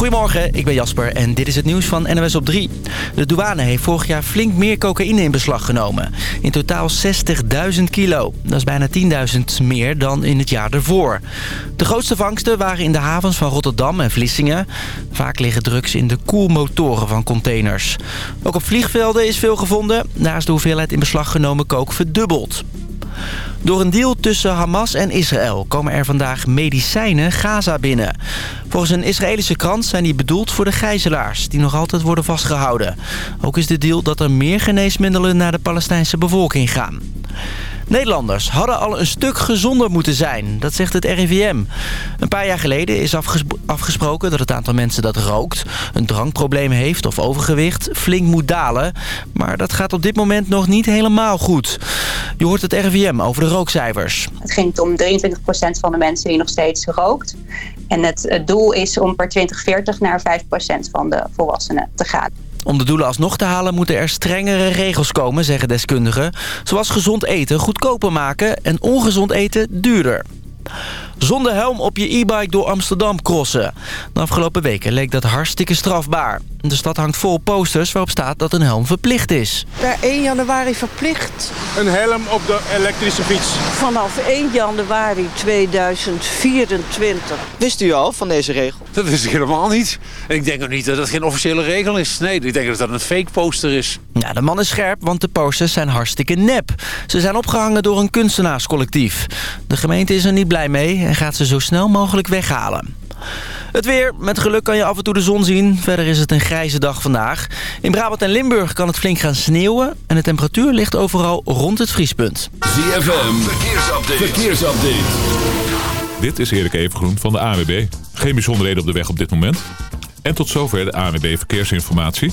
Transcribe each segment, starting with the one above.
Goedemorgen, ik ben Jasper en dit is het nieuws van NWS op 3. De douane heeft vorig jaar flink meer cocaïne in beslag genomen. In totaal 60.000 kilo. Dat is bijna 10.000 meer dan in het jaar ervoor. De grootste vangsten waren in de havens van Rotterdam en Vlissingen. Vaak liggen drugs in de koelmotoren van containers. Ook op vliegvelden is veel gevonden. Daar is de hoeveelheid in beslag genomen kook verdubbeld. Door een deal tussen Hamas en Israël komen er vandaag medicijnen Gaza binnen. Volgens een Israëlische krant zijn die bedoeld voor de gijzelaars... die nog altijd worden vastgehouden. Ook is de deal dat er meer geneesmiddelen naar de Palestijnse bevolking gaan. Nederlanders hadden al een stuk gezonder moeten zijn, dat zegt het RIVM. Een paar jaar geleden is afgesproken dat het aantal mensen dat rookt... een drankprobleem heeft of overgewicht flink moet dalen. Maar dat gaat op dit moment nog niet helemaal goed. Je hoort het RIVM over de rookcijfers. Het ging om 23% van de mensen die nog steeds rookt. En het doel is om per 2040 naar 5% van de volwassenen te gaan. Om de doelen alsnog te halen moeten er strengere regels komen, zeggen deskundigen. Zoals gezond eten goedkoper maken en ongezond eten duurder. Zonder helm op je e-bike door Amsterdam crossen. De afgelopen weken leek dat hartstikke strafbaar. De stad hangt vol posters waarop staat dat een helm verplicht is. Per 1 januari verplicht. Een helm op de elektrische fiets. Vanaf 1 januari 2024. Wist u al van deze regel? Dat wist ik helemaal niet. En ik denk ook niet dat het geen officiële regel is. Nee, ik denk dat dat een fake poster is. Ja, de man is scherp, want de posters zijn hartstikke nep. Ze zijn opgehangen door een kunstenaarscollectief. De gemeente is er niet blij mee en gaat ze zo snel mogelijk weghalen. Het weer. Met geluk kan je af en toe de zon zien. Verder is het een grijze dag vandaag. In Brabant en Limburg kan het flink gaan sneeuwen. En de temperatuur ligt overal rond het vriespunt. ZFM. Verkeersupdate. Verkeersupdate. Dit is Erik Evengroen van de AWB. Geen bijzonderheden op de weg op dit moment. En tot zover de ANWB Verkeersinformatie.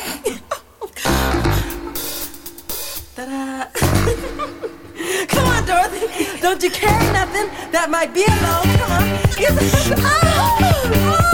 Ta-da. Come on, Dorothy. Don't you carry nothing that might be a alone. Come on. Ease- Oh! There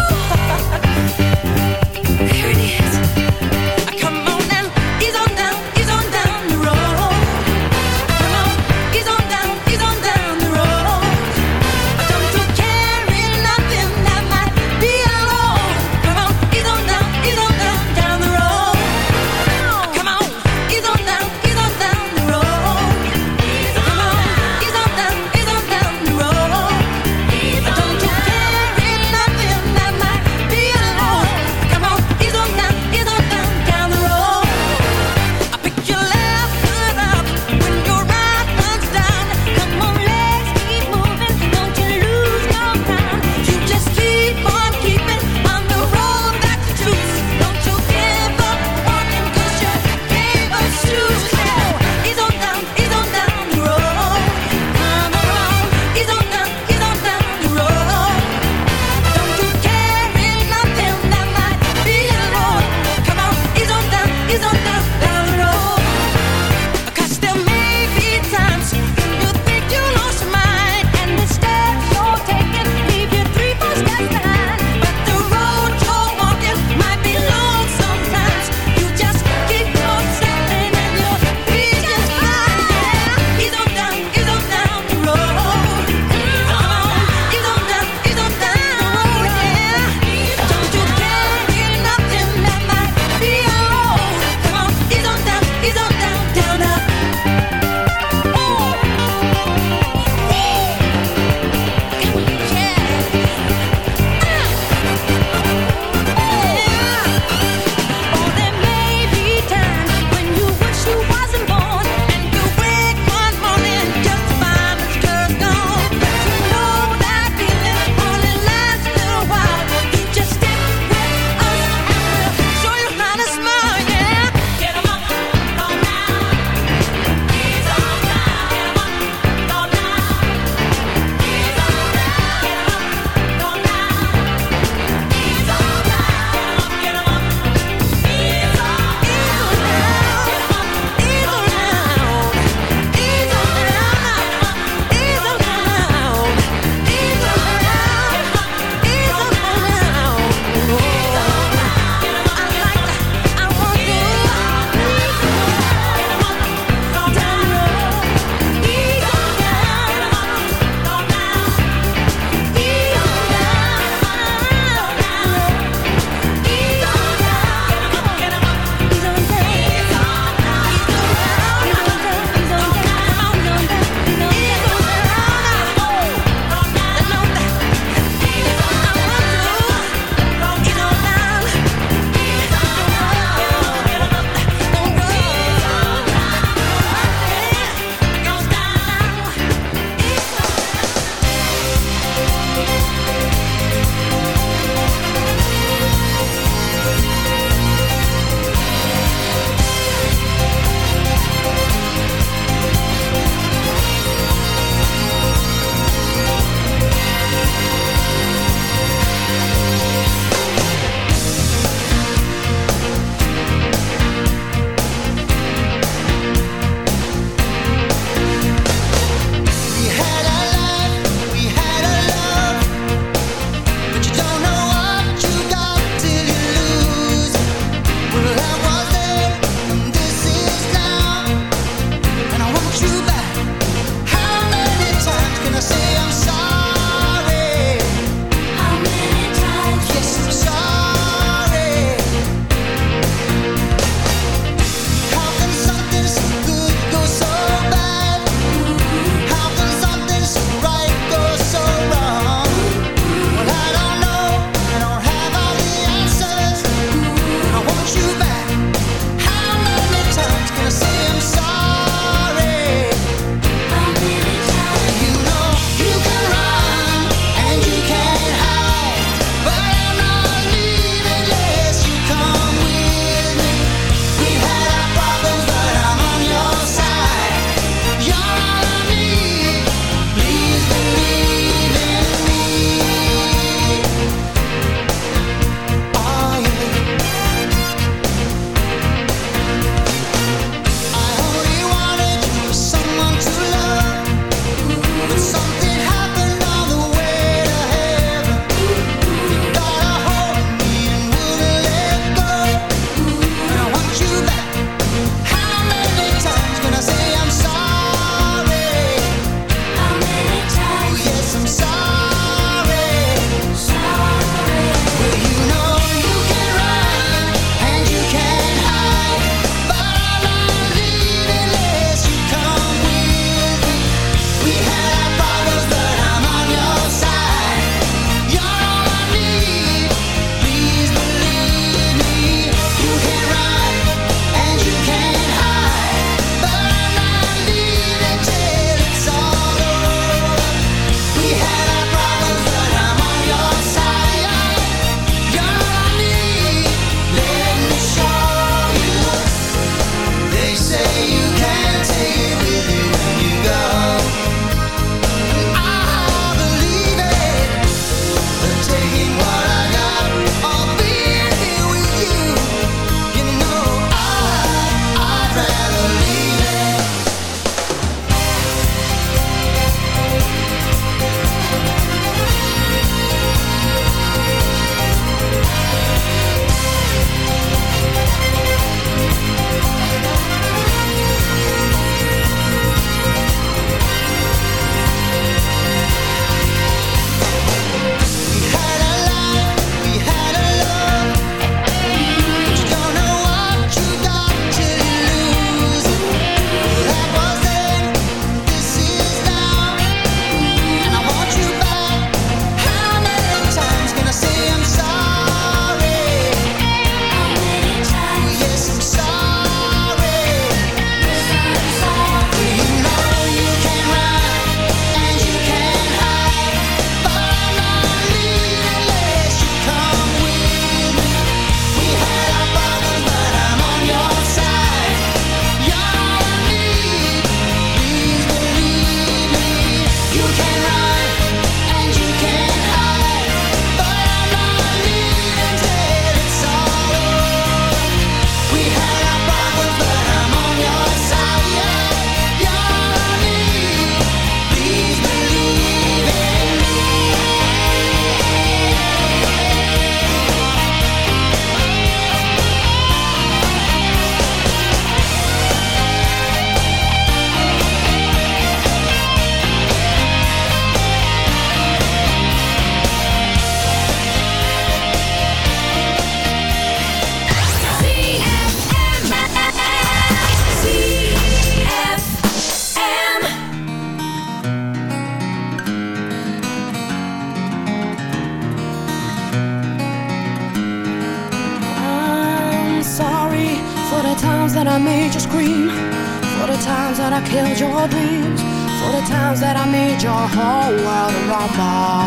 吗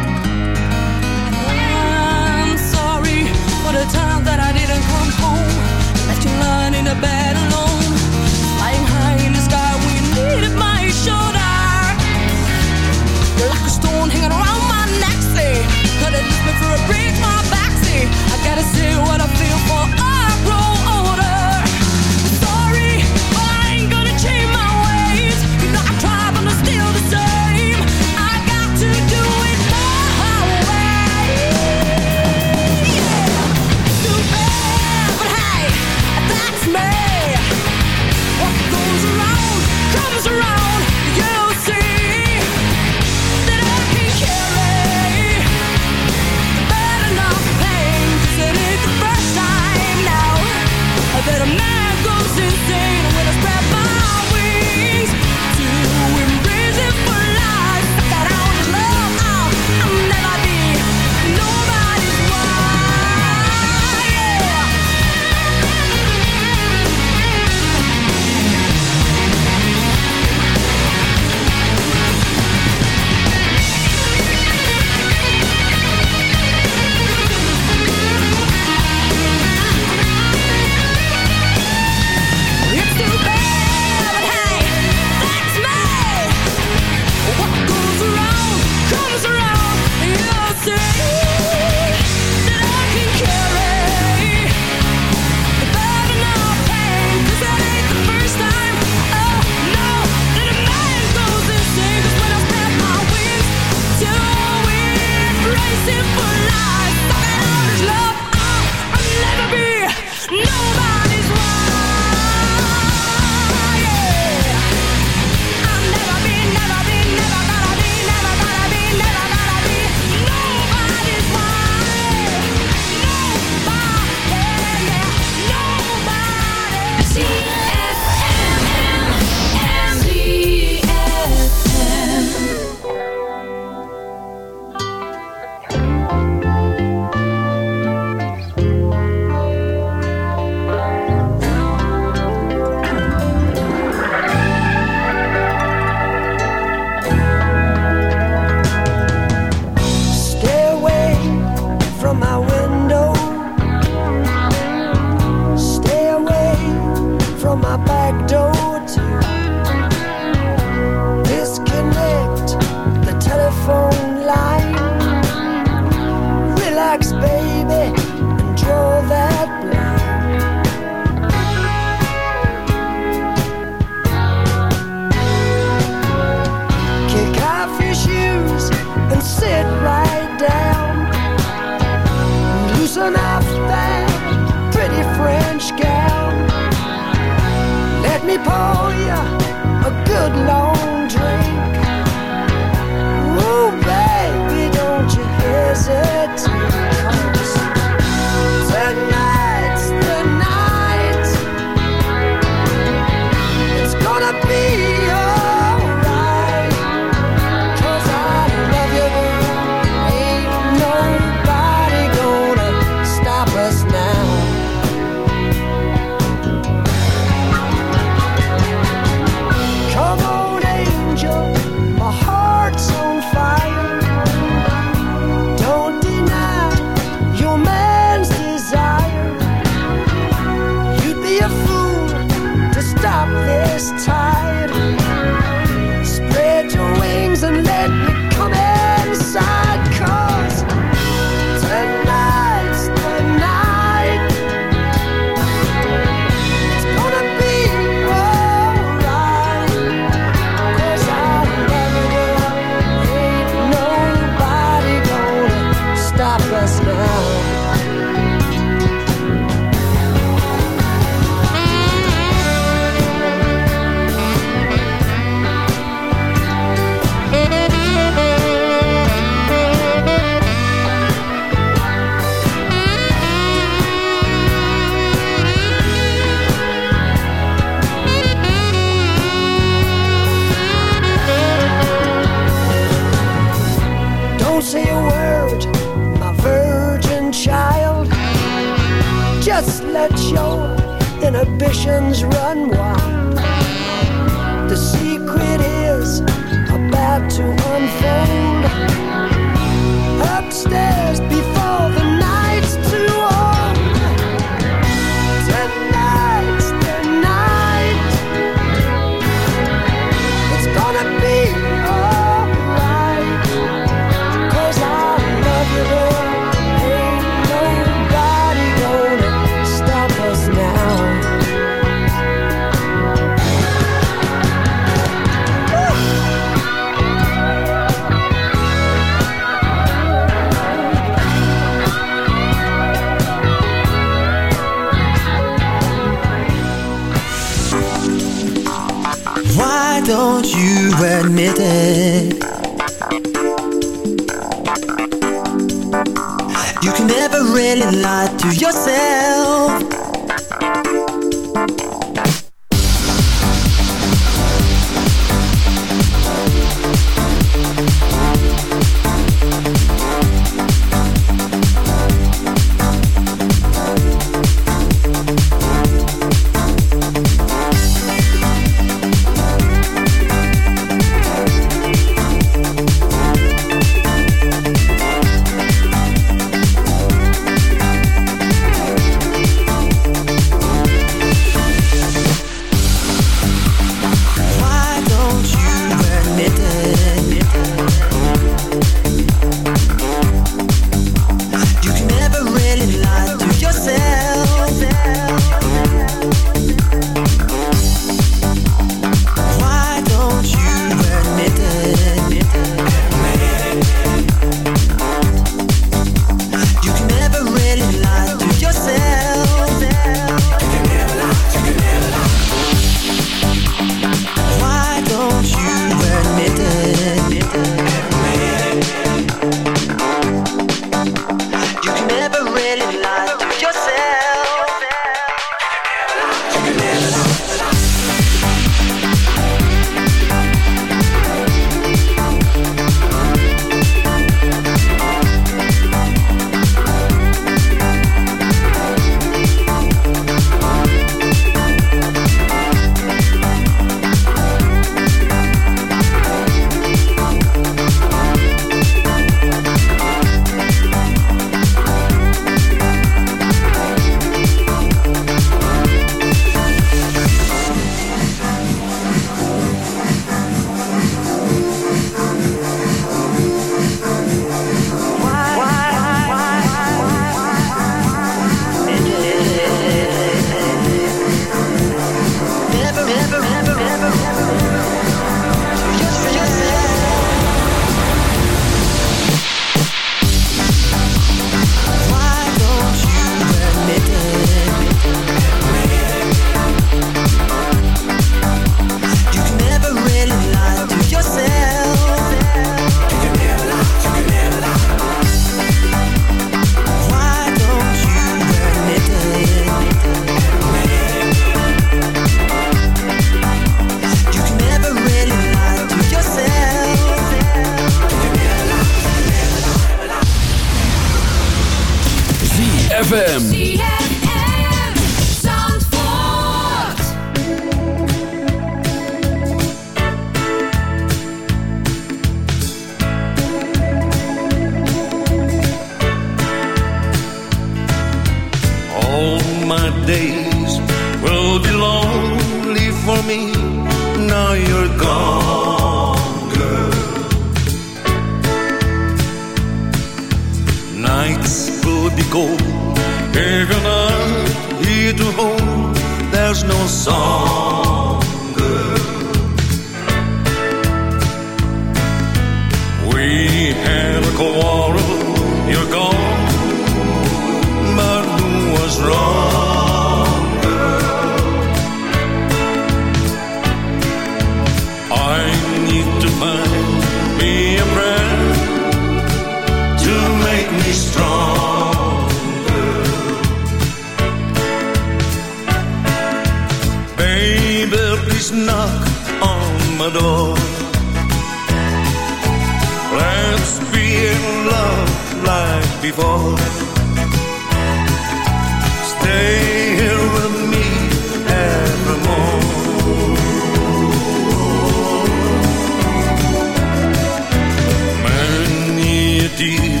tear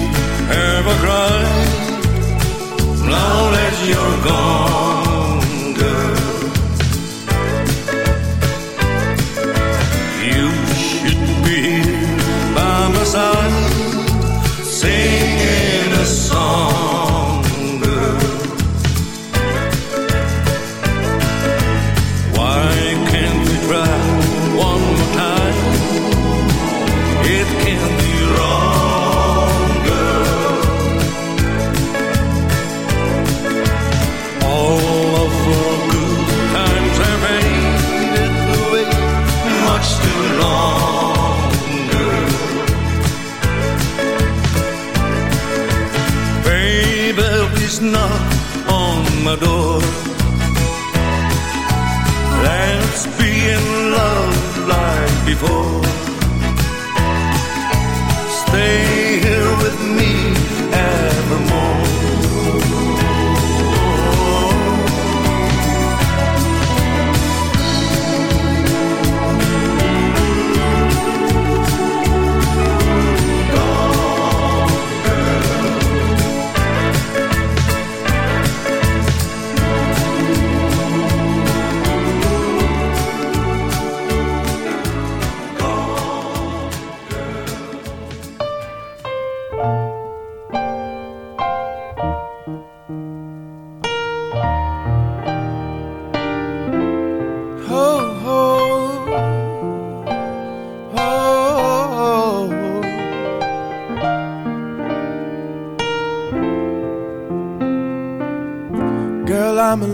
ever cried now that you're gone,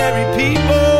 ordinary people.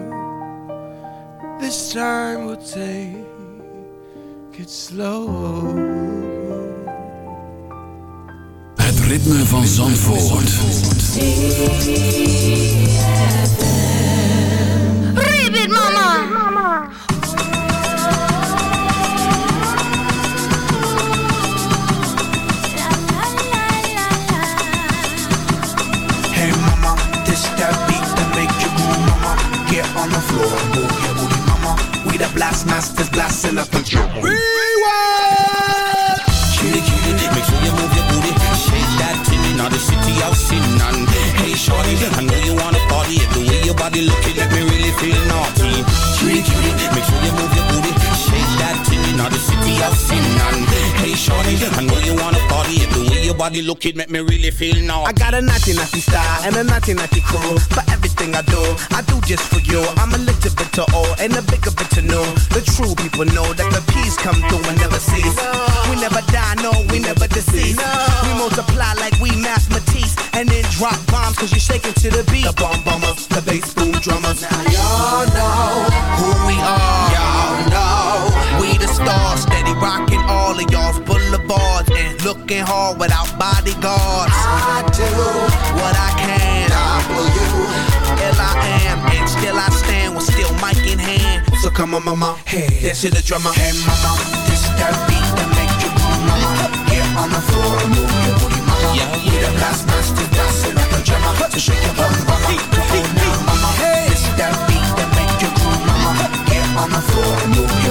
this time we'll take it slow. Het ritme van Zandvoort. Ribbit mama. Hey mama, this that beat that make you move, mama. Get on the floor, the blast masters, blasting up the drum. Rewind! Cutie, cutie, make sure you move your booty. Shake that tinny, now the city I've seen none. Hey, shorty, I know you wanna party. The way your body looking, let me really feel naughty. Cutie, cutie, make sure you move your booty. Shake now the city I've seen none. Hey, shorty, I know you wanna party. If The way your body looking, make me really feel naughty. I got a naughty naughty style and a naughty naughty crew. For everything I do, I do just for you. I'm a little bit to old and a bigger bit to know. The true people know that the peace come through and never cease. We never die, no, we never deceive. We multiply like we Math Matisse and then drop bombs cause you're shaking to the beat. The bomb bombers, the bass boom drummers. Now y'all know who we are. Y'all know we the stars, steady rocking all of y'all's boulevards and looking hard without bodyguards. I do what I can. W L I am, and still I stand with still mic in hand. So come on, mama, hey, dance to the drummer. Hey, mama, this that beat that make you move, mama. Get on the floor and move your booty, mama. Yeah, yeah. We the blast master, dancing like a drummer. So shake your bum, mama. Come on now, mama. Hey, this that beat that make you groove, mama. Get on the floor and move your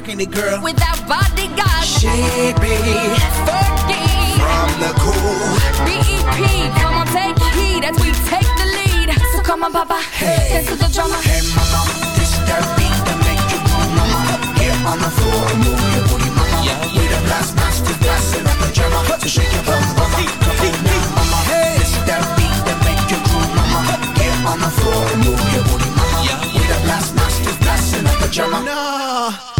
How we rocking it, girl? Without bodyguards. She be Fergie. from the cool. BEP, come on, take heed as we take the lead. So come on, Papa, dance to the drummer. Hey mama, this that beat that make you move, mama. Get on the floor and move your booty, mama. We the blast master, blasting up the drummer. So shake your bum, mama. Come on now, mama. This that beat that make you groove, mama. Get on the floor and move your booty, mama. We the blast master, blasting up the drummer. Nah,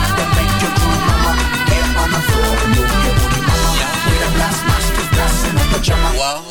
dancing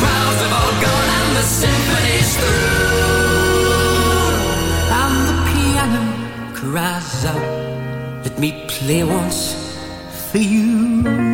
crowds have all gone and the symphony's through. And the piano cries out, let me play once for you.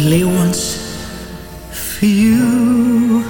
only once for you.